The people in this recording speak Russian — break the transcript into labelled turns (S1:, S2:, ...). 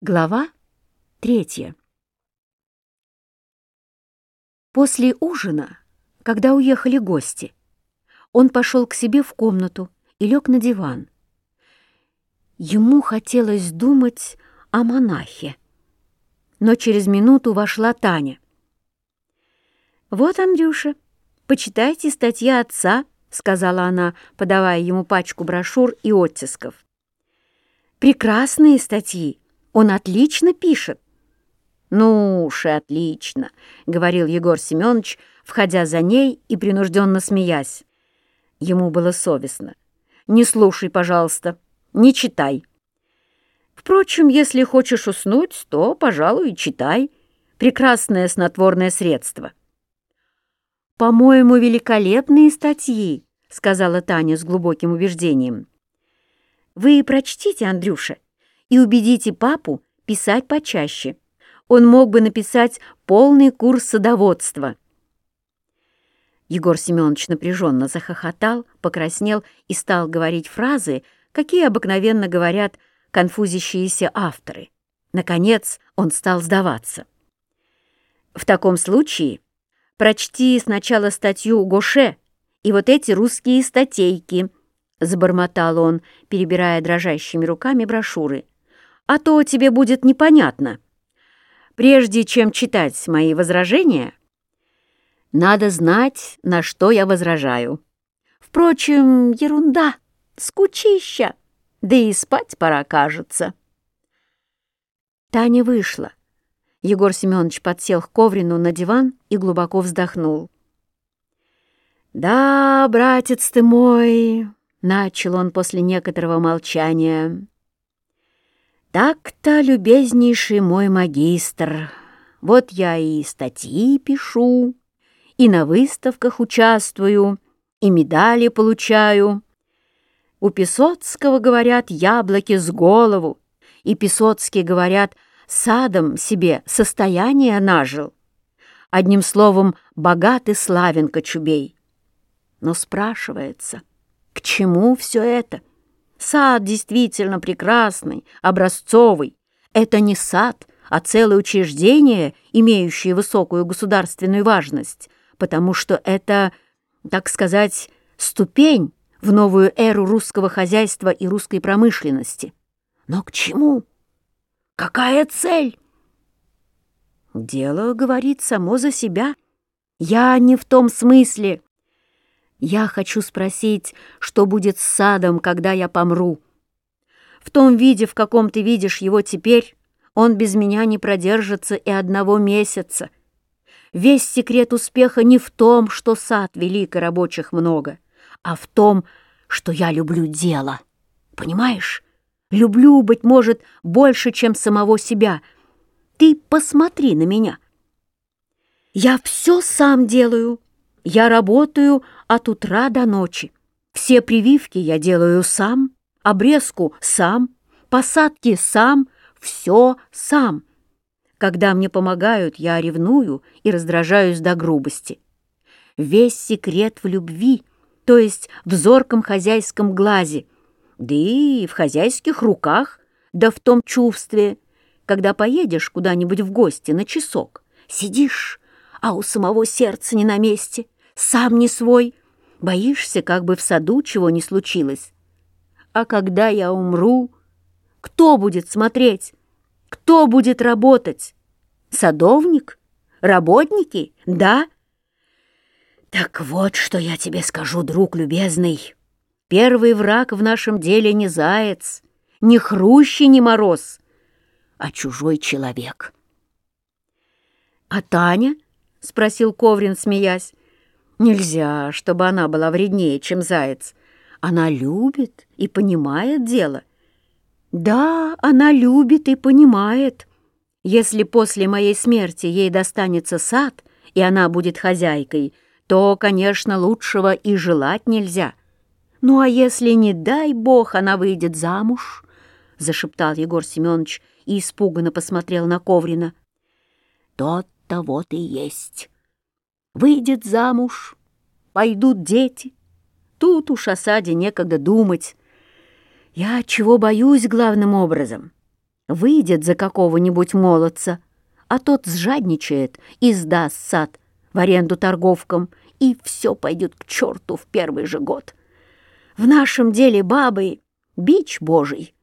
S1: Глава третья. После ужина, когда уехали гости, он пошел к себе в комнату и лег на диван. Ему хотелось думать о монахе. Но через минуту вошла Таня. «Вот, Андрюша, почитайте статьи отца», — сказала она, подавая ему пачку брошюр и оттисков. «Прекрасные статьи», он отлично пишет». «Ну уж и отлично», — говорил Егор Семенович, входя за ней и принужденно смеясь. Ему было совестно. «Не слушай, пожалуйста, не читай». «Впрочем, если хочешь уснуть, то, пожалуй, читай. Прекрасное снотворное средство». «По-моему, великолепные статьи», — сказала Таня с глубоким убеждением. «Вы прочтите, Андрюша, и убедите папу писать почаще. Он мог бы написать полный курс садоводства. Егор Семенович напряженно захохотал, покраснел и стал говорить фразы, какие обыкновенно говорят конфузящиеся авторы. Наконец он стал сдаваться. «В таком случае прочти сначала статью Гоше и вот эти русские статейки», — забормотал он, перебирая дрожащими руками брошюры а то тебе будет непонятно. Прежде чем читать мои возражения, надо знать, на что я возражаю. Впрочем, ерунда, скучища, да и спать пора, кажется. Таня вышла. Егор Семенович подсел к Коврину на диван и глубоко вздохнул. «Да, братец ты мой», — начал он после некоторого молчания, — так-то, любезнейший мой магистр, вот я и статьи пишу, и на выставках участвую, и медали получаю. У Песоцкого, говорят, яблоки с голову, и Песоцкий, говорят, садом себе состояние нажил. Одним словом, богат и славен Кочубей. Но спрашивается, к чему все это? Сад действительно прекрасный, образцовый. Это не сад, а целое учреждение, имеющее высокую государственную важность, потому что это, так сказать, ступень в новую эру русского хозяйства и русской промышленности. Но к чему? Какая цель? Дело говорит само за себя. Я не в том смысле, я хочу спросить, что будет с садом, когда я помру. В том виде, в каком ты видишь его теперь, он без меня не продержится и одного месяца. Весь секрет успеха не в том, что сад велик и рабочих много, а в том, что я люблю дело. Понимаешь? Люблю, быть может, больше, чем самого себя. Ты посмотри на меня. Я все сам делаю. Я работаю от утра до ночи. Все прививки я делаю сам, обрезку сам, посадки сам, все сам. Когда мне помогают, я ревную и раздражаюсь до грубости. Весь секрет в любви, то есть в зорком хозяйском глазе, да и в хозяйских руках, да в том чувстве, когда поедешь куда-нибудь в гости на часок, сидишь, а у самого сердца не на месте — сам не свой, боишься, как бы в саду чего не случилось. А когда я умру, кто будет смотреть? Кто будет работать? Садовник? Работники? Да? Так вот, что я тебе скажу, друг любезный. Первый враг в нашем деле не заяц, не хрущи, не мороз, а чужой человек. — А Таня? — спросил Коврин, смеясь. Нельзя, чтобы она была вреднее, чем заяц. Она любит и понимает дело. Да, она любит и понимает. Если после моей смерти ей достанется сад, и она будет хозяйкой, то, конечно, лучшего и желать нельзя. Ну а если, не дай бог, она выйдет замуж, — зашептал Егор Семенович и испуганно посмотрел на Коврина. Тот-то вот и есть. Выйдет замуж, пойдут дети. Тут уж о саде некогда думать. Я чего боюсь главным образом? выйдет за какого-нибудь молодца, а тот сжадничает и сдаст сад в аренду торговкам, и все пойдет к черту в первый же год. В нашем деле бабы — бич божий.